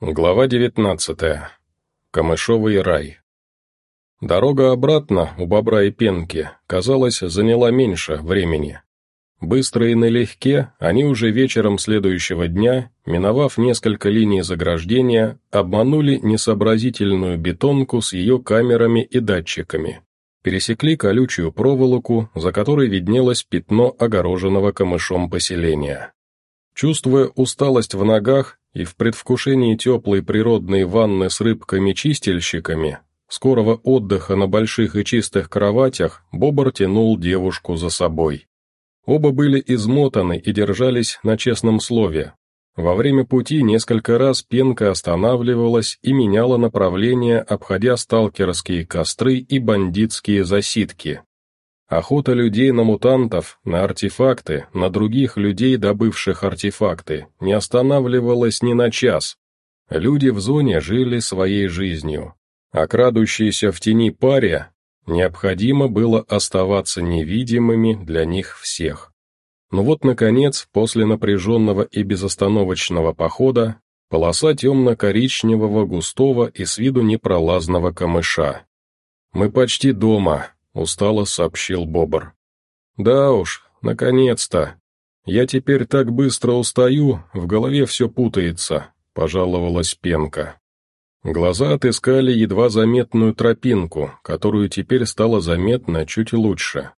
Глава 19. Камышовый рай. Дорога обратно у Бобра и Пенки, казалось, заняла меньше времени. Быстро и налегке они уже вечером следующего дня, миновав несколько линий заграждения, обманули несообразительную бетонку с ее камерами и датчиками. Пересекли колючую проволоку, за которой виднелось пятно огороженного камышом поселения. Чувствуя усталость в ногах и в предвкушении теплой природной ванны с рыбками-чистильщиками, скорого отдыха на больших и чистых кроватях, Бобр тянул девушку за собой. Оба были измотаны и держались на честном слове. Во время пути несколько раз пенка останавливалась и меняла направление, обходя сталкерские костры и бандитские засидки. Охота людей на мутантов, на артефакты, на других людей, добывших артефакты, не останавливалась ни на час. Люди в зоне жили своей жизнью, а крадущейся в тени паре необходимо было оставаться невидимыми для них всех. Но вот, наконец, после напряженного и безостановочного похода, полоса темно-коричневого густого и с виду непролазного камыша. «Мы почти дома», — устало сообщил Бобр. «Да уж, наконец-то. Я теперь так быстро устаю, в голове все путается», — пожаловалась Пенка. Глаза отыскали едва заметную тропинку, которую теперь стало заметно чуть лучше.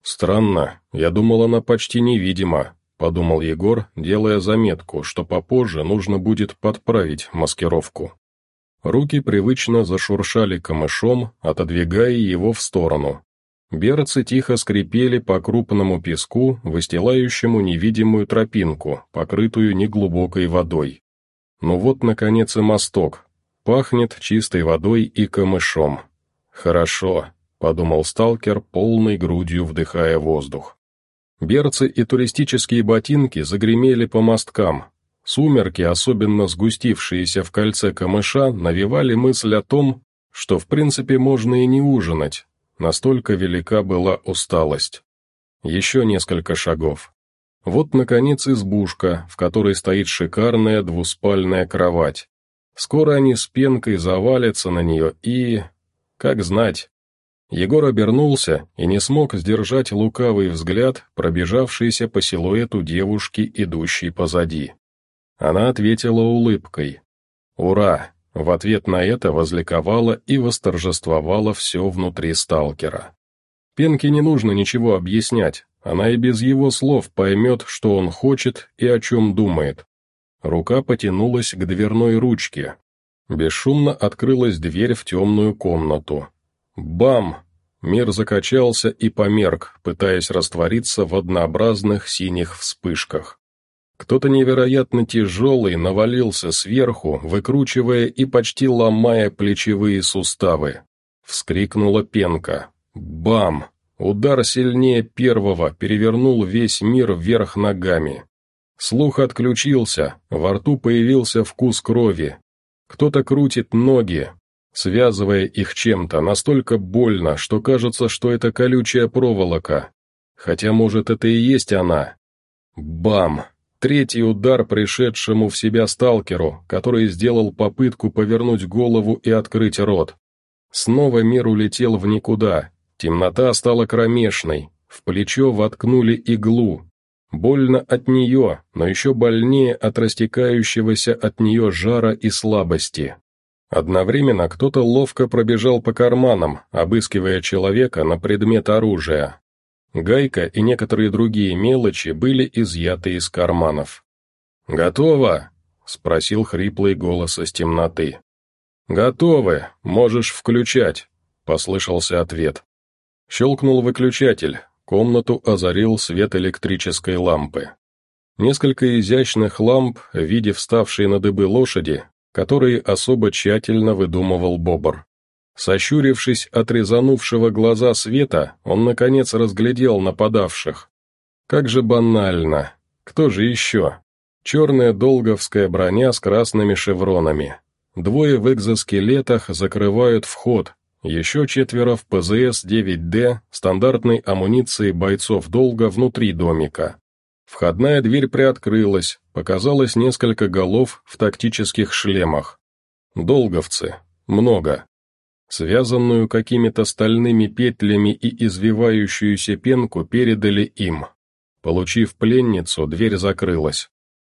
«Странно, я думал, она почти невидима», — подумал Егор, делая заметку, что попозже нужно будет подправить маскировку. Руки привычно зашуршали камышом, отодвигая его в сторону. Берцы тихо скрипели по крупному песку, выстилающему невидимую тропинку, покрытую неглубокой водой. Ну вот, наконец, и мосток. Пахнет чистой водой и камышом. Хорошо, подумал сталкер, полной грудью вдыхая воздух. Берцы и туристические ботинки загремели по мосткам, Сумерки, особенно сгустившиеся в кольце камыша, навевали мысль о том, что в принципе можно и не ужинать, настолько велика была усталость. Еще несколько шагов. Вот, наконец, избушка, в которой стоит шикарная двуспальная кровать. Скоро они с пенкой завалятся на нее и... Как знать. Егор обернулся и не смог сдержать лукавый взгляд, пробежавшийся по силуэту девушки, идущей позади. Она ответила улыбкой. «Ура!» В ответ на это возликовало и восторжествовало все внутри сталкера. Пенке не нужно ничего объяснять, она и без его слов поймет, что он хочет и о чем думает. Рука потянулась к дверной ручке. Бесшумно открылась дверь в темную комнату. Бам! Мир закачался и померк, пытаясь раствориться в однообразных синих вспышках. Кто-то невероятно тяжелый навалился сверху, выкручивая и почти ломая плечевые суставы. Вскрикнула пенка. Бам! Удар сильнее первого перевернул весь мир вверх ногами. Слух отключился, во рту появился вкус крови. Кто-то крутит ноги, связывая их чем-то настолько больно, что кажется, что это колючая проволока. Хотя, может, это и есть она. Бам! Третий удар пришедшему в себя сталкеру, который сделал попытку повернуть голову и открыть рот. Снова мир улетел в никуда, темнота стала кромешной, в плечо воткнули иглу. Больно от нее, но еще больнее от растекающегося от нее жара и слабости. Одновременно кто-то ловко пробежал по карманам, обыскивая человека на предмет оружия. Гайка и некоторые другие мелочи были изъяты из карманов. «Готово?» — спросил хриплый голос из темноты. «Готовы, можешь включать», — послышался ответ. Щелкнул выключатель, комнату озарил свет электрической лампы. Несколько изящных ламп в виде вставшей на дыбы лошади, которые особо тщательно выдумывал Бобр. Сощурившись от резанувшего глаза света, он, наконец, разглядел нападавших. Как же банально. Кто же еще? Черная долговская броня с красными шевронами. Двое в экзоскелетах закрывают вход, еще четверо в ПЗС-9Д стандартной амуниции бойцов долга внутри домика. Входная дверь приоткрылась, показалось несколько голов в тактических шлемах. Долговцы. Много. Связанную какими-то стальными петлями и извивающуюся пенку передали им. Получив пленницу, дверь закрылась.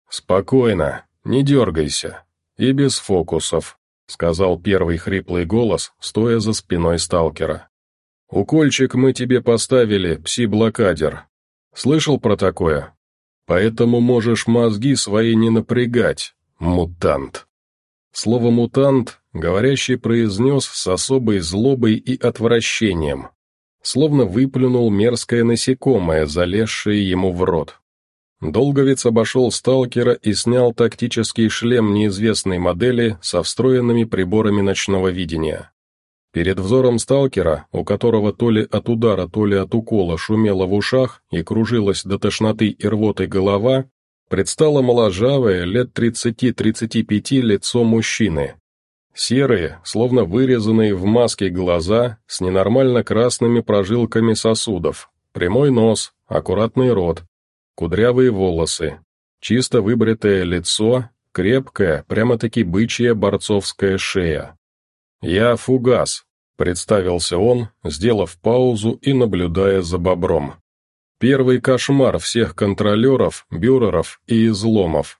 «Спокойно, не дергайся. И без фокусов», — сказал первый хриплый голос, стоя за спиной сталкера. «Укольчик мы тебе поставили, пси-блокадер. Слышал про такое? Поэтому можешь мозги свои не напрягать, мутант». Слово «мутант» говорящий произнес с особой злобой и отвращением, словно выплюнул мерзкое насекомое, залезшее ему в рот. Долговец обошел сталкера и снял тактический шлем неизвестной модели со встроенными приборами ночного видения. Перед взором сталкера, у которого то ли от удара, то ли от укола шумело в ушах и кружилась до тошноты и рвоты голова, предстало моложавое, лет 30-35 лицо мужчины. Серые, словно вырезанные в маске глаза, с ненормально красными прожилками сосудов, прямой нос, аккуратный рот, кудрявые волосы, чисто выбритое лицо, крепкая, прямо-таки бычья борцовская шея. «Я Фугас», — представился он, сделав паузу и наблюдая за бобром. «Первый кошмар всех контролеров, бюреров и изломов.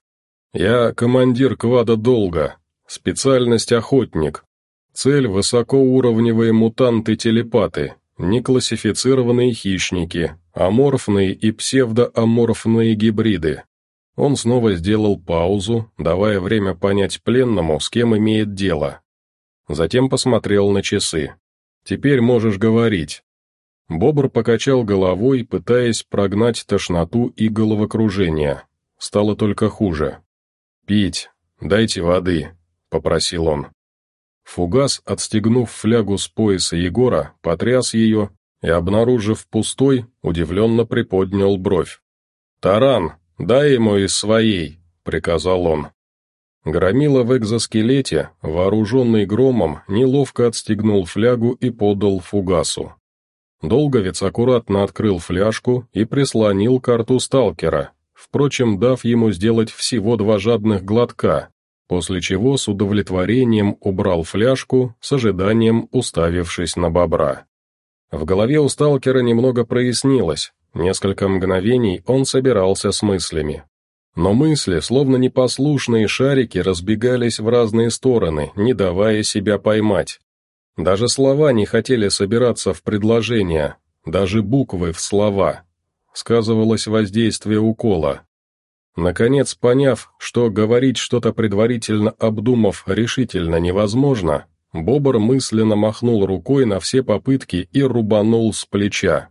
Я командир квада долга, специальность охотник. Цель – высокоуровневые мутанты-телепаты, неклассифицированные хищники, аморфные и псевдоаморфные гибриды. Он снова сделал паузу, давая время понять пленному, с кем имеет дело. Затем посмотрел на часы. «Теперь можешь говорить». Бобр покачал головой, пытаясь прогнать тошноту и головокружение. Стало только хуже. «Пить. Дайте воды», — попросил он. Фугас, отстегнув флягу с пояса Егора, потряс ее и, обнаружив пустой, удивленно приподнял бровь. «Таран, дай ему из своей», — приказал он. Громила в экзоскелете, вооруженный громом, неловко отстегнул флягу и подал фугасу. Долговец аккуратно открыл фляжку и прислонил карту сталкера, впрочем, дав ему сделать всего два жадных глотка, после чего с удовлетворением убрал фляжку, с ожиданием уставившись на бобра. В голове у сталкера немного прояснилось, несколько мгновений он собирался с мыслями. Но мысли, словно непослушные шарики, разбегались в разные стороны, не давая себя поймать. Даже слова не хотели собираться в предложения, даже буквы в слова. Сказывалось воздействие укола. Наконец, поняв, что говорить что-то предварительно обдумав решительно невозможно, Бобр мысленно махнул рукой на все попытки и рубанул с плеча.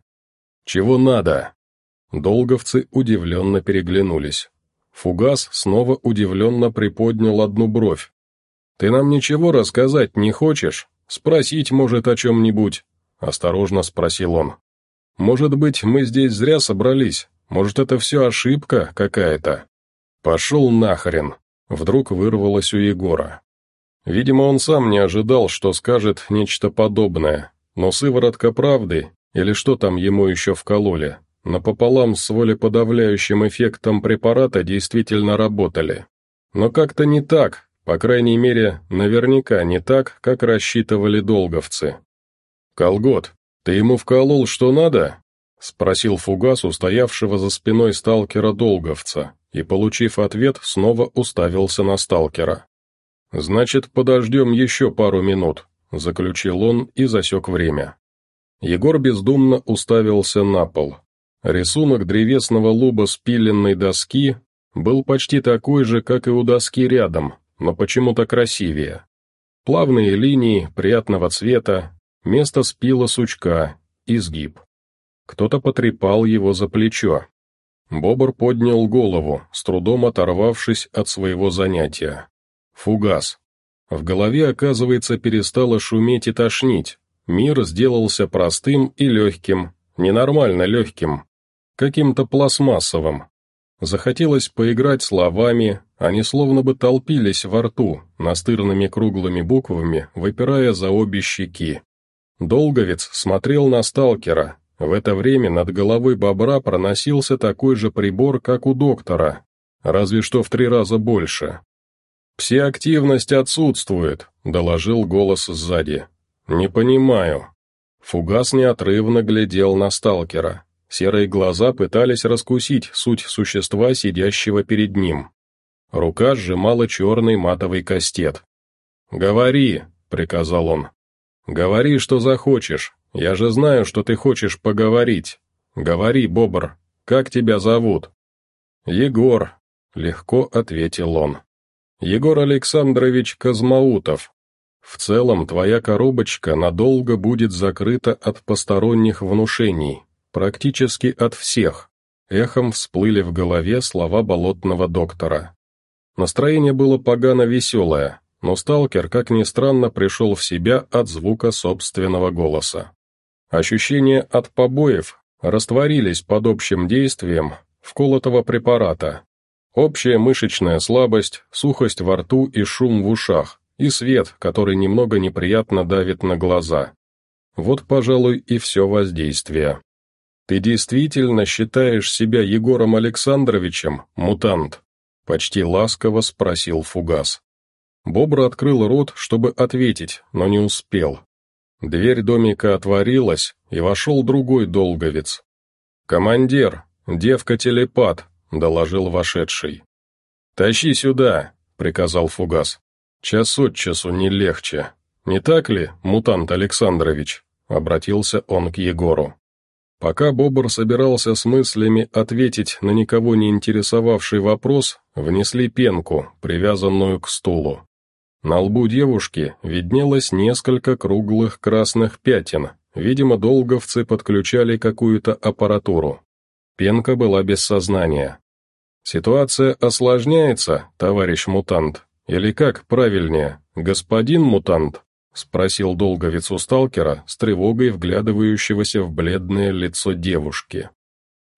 «Чего надо?» Долговцы удивленно переглянулись. Фугас снова удивленно приподнял одну бровь. «Ты нам ничего рассказать не хочешь? Спросить, может, о чем-нибудь?» — осторожно спросил он. «Может быть, мы здесь зря собрались? Может, это все ошибка какая-то?» «Пошел нахрен!» — вдруг вырвалось у Егора. Видимо, он сам не ожидал, что скажет нечто подобное, но сыворотка правды, или что там ему еще вкололи, напополам с волеподавляющим эффектом препарата действительно работали. Но как-то не так, по крайней мере, наверняка не так, как рассчитывали долговцы. «Колгот, ты ему вколол что надо?» — спросил Фугас устоявшего за спиной сталкера-долговца, и, получив ответ, снова уставился на сталкера. «Значит, подождем еще пару минут», — заключил он и засек время. Егор бездумно уставился на пол. Рисунок древесного луба спиленной доски был почти такой же, как и у доски рядом, но почему-то красивее. Плавные линии, приятного цвета, место спила сучка, изгиб. Кто-то потрепал его за плечо. Бобр поднял голову, с трудом оторвавшись от своего занятия. Фугас. В голове, оказывается, перестало шуметь и тошнить. Мир сделался простым и легким, ненормально легким, каким-то пластмассовым. Захотелось поиграть словами, они словно бы толпились во рту, настырными круглыми буквами, выпирая за обе щеки. Долговец смотрел на сталкера, В это время над головой бобра проносился такой же прибор, как у доктора, разве что в три раза больше. «Псиактивность отсутствует», — доложил голос сзади. «Не понимаю». Фугас неотрывно глядел на сталкера. Серые глаза пытались раскусить суть существа, сидящего перед ним. Рука сжимала черный матовый кастет. «Говори», — приказал он. «Говори, что захочешь. Я же знаю, что ты хочешь поговорить. Говори, Бобр, как тебя зовут?» «Егор», — легко ответил он. «Егор Александрович Казмаутов. В целом, твоя коробочка надолго будет закрыта от посторонних внушений, практически от всех». Эхом всплыли в голове слова болотного доктора. Настроение было погано веселое, но сталкер, как ни странно, пришел в себя от звука собственного голоса. Ощущения от побоев растворились под общим действием вколотого препарата. Общая мышечная слабость, сухость во рту и шум в ушах, и свет, который немного неприятно давит на глаза. Вот, пожалуй, и все воздействие. «Ты действительно считаешь себя Егором Александровичем, мутант?» Почти ласково спросил Фугас. Бобр открыл рот, чтобы ответить, но не успел. Дверь домика отворилась, и вошел другой долговец. «Командир, девка-телепат», — доложил вошедший. «Тащи сюда», — приказал Фугас. «Час от часу не легче. Не так ли, мутант Александрович?» — обратился он к Егору. Пока Бобр собирался с мыслями ответить на никого не интересовавший вопрос, внесли пенку, привязанную к стулу. На лбу девушки виднелось несколько круглых красных пятен, видимо, долговцы подключали какую-то аппаратуру. Пенка была без сознания. «Ситуация осложняется, товарищ мутант, или как правильнее, господин мутант?» — спросил долговец у сталкера с тревогой вглядывающегося в бледное лицо девушки.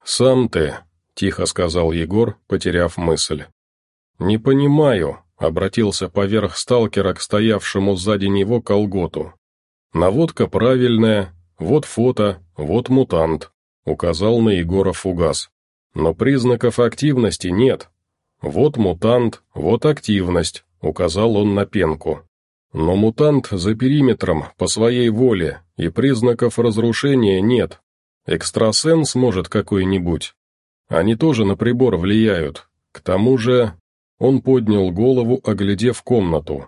«Сам ты», — тихо сказал Егор, потеряв мысль. «Не понимаю», Обратился поверх сталкера к стоявшему сзади него колготу. «Наводка правильная, вот фото, вот мутант», — указал на Егора фугас. «Но признаков активности нет. Вот мутант, вот активность», — указал он на пенку. «Но мутант за периметром по своей воле, и признаков разрушения нет. Экстрасенс может какой-нибудь. Они тоже на прибор влияют. К тому же он поднял голову, оглядев комнату.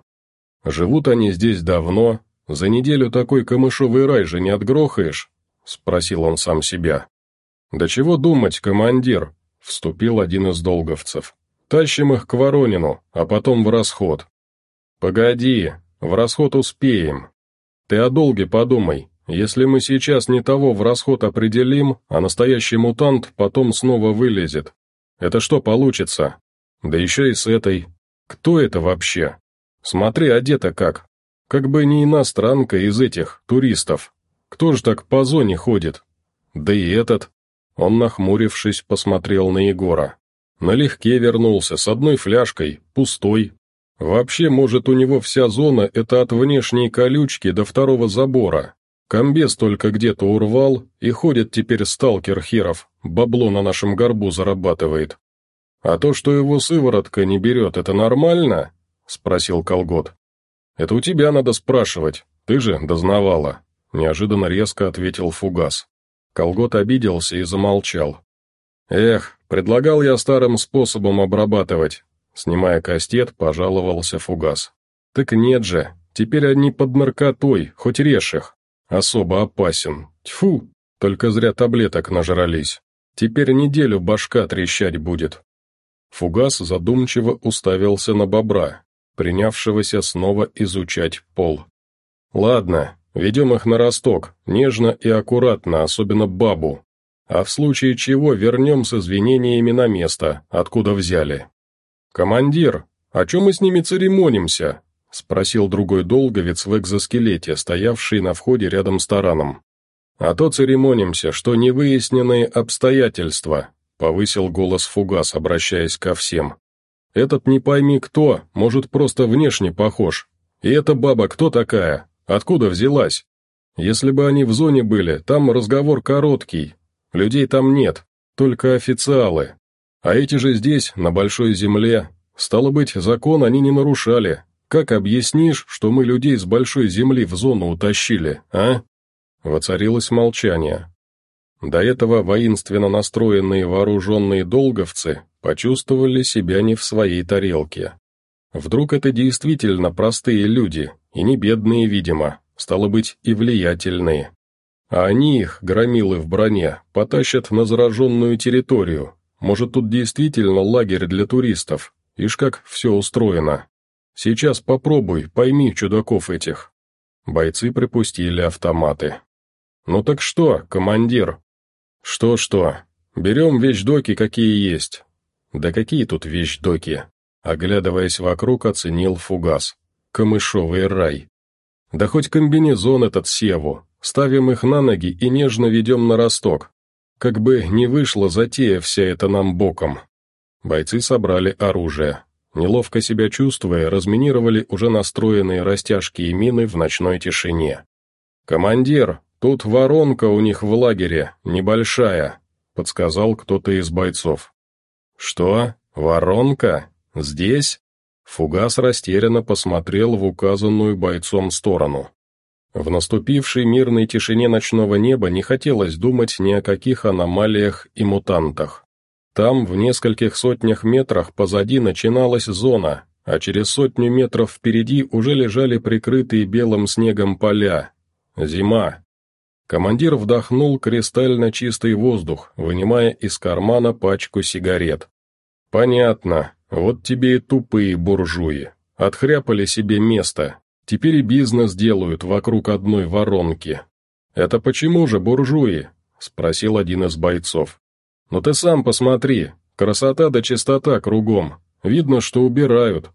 «Живут они здесь давно. За неделю такой камышовый рай же не отгрохаешь?» — спросил он сам себя. «Да чего думать, командир?» — вступил один из долговцев. «Тащим их к Воронину, а потом в расход». «Погоди, в расход успеем. Ты о долге подумай. Если мы сейчас не того в расход определим, а настоящий мутант потом снова вылезет. Это что получится? Да еще и с этой. Кто это вообще? Смотри, одета как. Как бы не иностранка из этих, туристов. Кто же так по зоне ходит? Да и этот. Он, нахмурившись, посмотрел на Егора. Налегке вернулся, с одной фляжкой, пустой. Вообще, может, у него вся зона — это от внешней колючки до второго забора. Комбез только где-то урвал, и ходит теперь сталкер Херов, бабло на нашем горбу зарабатывает. «А то, что его сыворотка не берет, это нормально?» — спросил Колгот. «Это у тебя надо спрашивать, ты же дознавала», — неожиданно резко ответил Фугас. Колгот обиделся и замолчал. «Эх, предлагал я старым способом обрабатывать», — снимая кастет, пожаловался Фугас. «Так нет же, теперь они под наркотой, хоть режь их. Особо опасен. Тьфу, только зря таблеток нажрались. Теперь неделю башка трещать будет». Фугас задумчиво уставился на бобра, принявшегося снова изучать пол. «Ладно, ведем их на росток, нежно и аккуратно, особенно бабу. А в случае чего вернем с извинениями на место, откуда взяли». «Командир, о чем мы с ними церемонимся?» — спросил другой долговец в экзоскелете, стоявший на входе рядом с тараном. «А то церемонимся, что невыясненные обстоятельства, Повысил голос Фугас, обращаясь ко всем. «Этот не пойми кто, может, просто внешне похож. И эта баба кто такая? Откуда взялась?» Если бы они в зоне были, там разговор короткий. Людей там нет, только официалы. А эти же здесь, на большой земле. Стало быть, закон они не нарушали. Как объяснишь, что мы людей с большой земли в зону утащили, а?» Воцарилось молчание. До этого воинственно настроенные вооруженные долговцы почувствовали себя не в своей тарелке. Вдруг это действительно простые люди, и не бедные, видимо, стало быть, и влиятельные. А они их, громилы в броне, потащат на зараженную территорию. Может, тут действительно лагерь для туристов. Ишь как все устроено. Сейчас попробуй, пойми чудаков этих. Бойцы припустили автоматы. «Ну так что, командир?» «Что-что? Берем вещдоки, какие есть». «Да какие тут вещдоки?» Оглядываясь вокруг, оценил фугас. «Камышовый рай». «Да хоть комбинезон этот севу. Ставим их на ноги и нежно ведем на росток. Как бы не вышла затея вся эта нам боком». Бойцы собрали оружие. Неловко себя чувствуя, разминировали уже настроенные растяжки и мины в ночной тишине. «Командир, «Тут воронка у них в лагере, небольшая», — подсказал кто-то из бойцов. «Что? Воронка? Здесь?» Фугас растерянно посмотрел в указанную бойцом сторону. В наступившей мирной тишине ночного неба не хотелось думать ни о каких аномалиях и мутантах. Там, в нескольких сотнях метрах позади начиналась зона, а через сотню метров впереди уже лежали прикрытые белым снегом поля. Зима. Командир вдохнул кристально чистый воздух, вынимая из кармана пачку сигарет. «Понятно. Вот тебе и тупые буржуи. Отхряпали себе место. Теперь и бизнес делают вокруг одной воронки». «Это почему же буржуи?» — спросил один из бойцов. «Ну ты сам посмотри. Красота да чистота кругом. Видно, что убирают».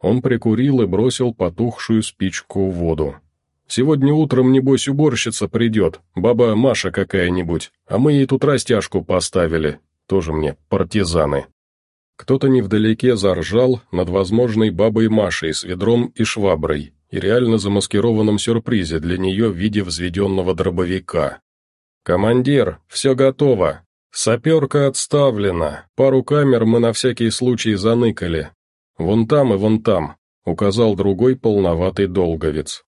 Он прикурил и бросил потухшую спичку в воду. Сегодня утром, небось, уборщица придет, баба Маша какая-нибудь, а мы ей тут растяжку поставили. Тоже мне партизаны». Кто-то невдалеке заржал над возможной бабой Машей с ведром и шваброй и реально замаскированном сюрпризе для нее в виде взведенного дробовика. «Командир, все готово. Саперка отставлена. Пару камер мы на всякий случай заныкали. Вон там и вон там», — указал другой полноватый долговец.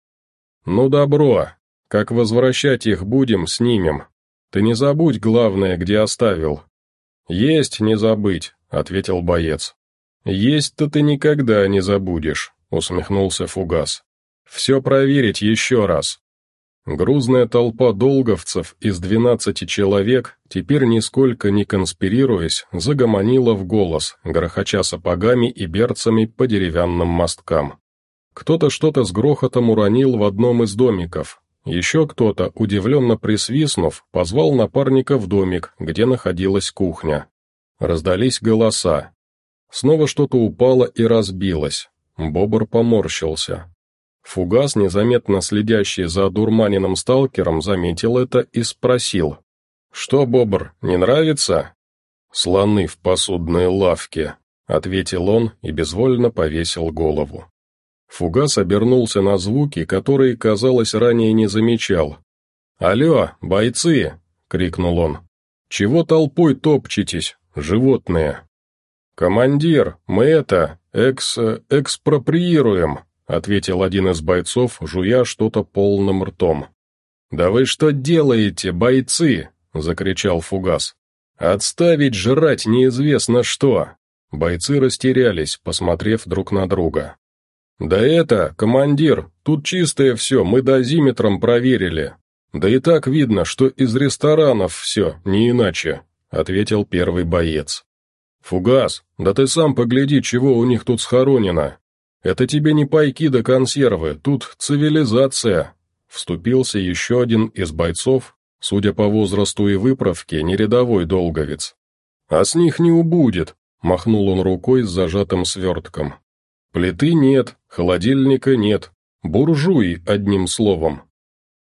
«Ну добро. Как возвращать их будем, снимем. Ты не забудь главное, где оставил». «Есть не забыть», — ответил боец. «Есть-то ты никогда не забудешь», — усмехнулся Фугас. «Все проверить еще раз». Грузная толпа долговцев из двенадцати человек, теперь нисколько не конспирируясь, загомонила в голос, грохоча сапогами и берцами по деревянным мосткам. Кто-то что-то с грохотом уронил в одном из домиков. Еще кто-то, удивленно присвистнув, позвал напарника в домик, где находилась кухня. Раздались голоса. Снова что-то упало и разбилось. Бобр поморщился. Фугас, незаметно следящий за дурманиным сталкером, заметил это и спросил. «Что, Бобр, не нравится?» «Слоны в посудной лавке», — ответил он и безвольно повесил голову. Фугас обернулся на звуки, которые, казалось, ранее не замечал. «Алло, бойцы!» — крикнул он. «Чего толпой топчетесь, животные?» «Командир, мы это, экс... экспроприируем», — ответил один из бойцов, жуя что-то полным ртом. «Да вы что делаете, бойцы?» — закричал Фугас. «Отставить жрать неизвестно что!» Бойцы растерялись, посмотрев друг на друга. «Да это, командир, тут чистое все, мы дозиметром проверили. Да и так видно, что из ресторанов все, не иначе», — ответил первый боец. «Фугас, да ты сам погляди, чего у них тут схоронено. Это тебе не пайки да консервы, тут цивилизация», — вступился еще один из бойцов, судя по возрасту и выправке, не рядовой долговец. «А с них не убудет», — махнул он рукой с зажатым свертком. Плиты нет, холодильника нет. Буржуи, одним словом.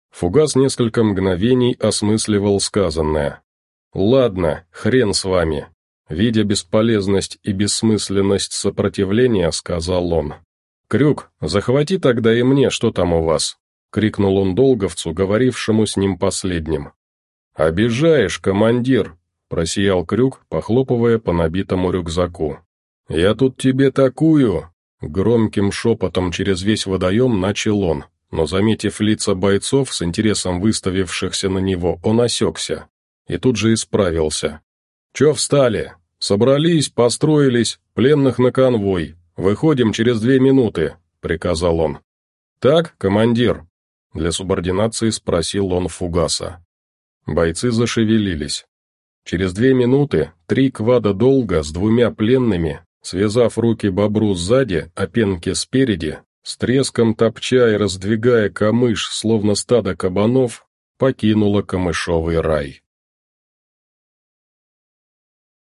Фугас несколько мгновений осмысливал сказанное. «Ладно, хрен с вами». Видя бесполезность и бессмысленность сопротивления, сказал он. «Крюк, захвати тогда и мне, что там у вас. — крикнул он долговцу, говорившему с ним последним. «Обижаешь, командир!» — просиял Крюк, похлопывая по набитому рюкзаку. «Я тут тебе такую!» Громким шепотом через весь водоем начал он, но, заметив лица бойцов, с интересом выставившихся на него, он осекся и тут же исправился. «Че встали? Собрались, построились, пленных на конвой. Выходим через две минуты», — приказал он. «Так, командир?» Для субординации спросил он Фугаса. Бойцы зашевелились. Через две минуты три квада долга с двумя пленными, связав руки бобру сзади, а пенки спереди, с треском топча и раздвигая камыш, словно стадо кабанов, покинула камышовый рай.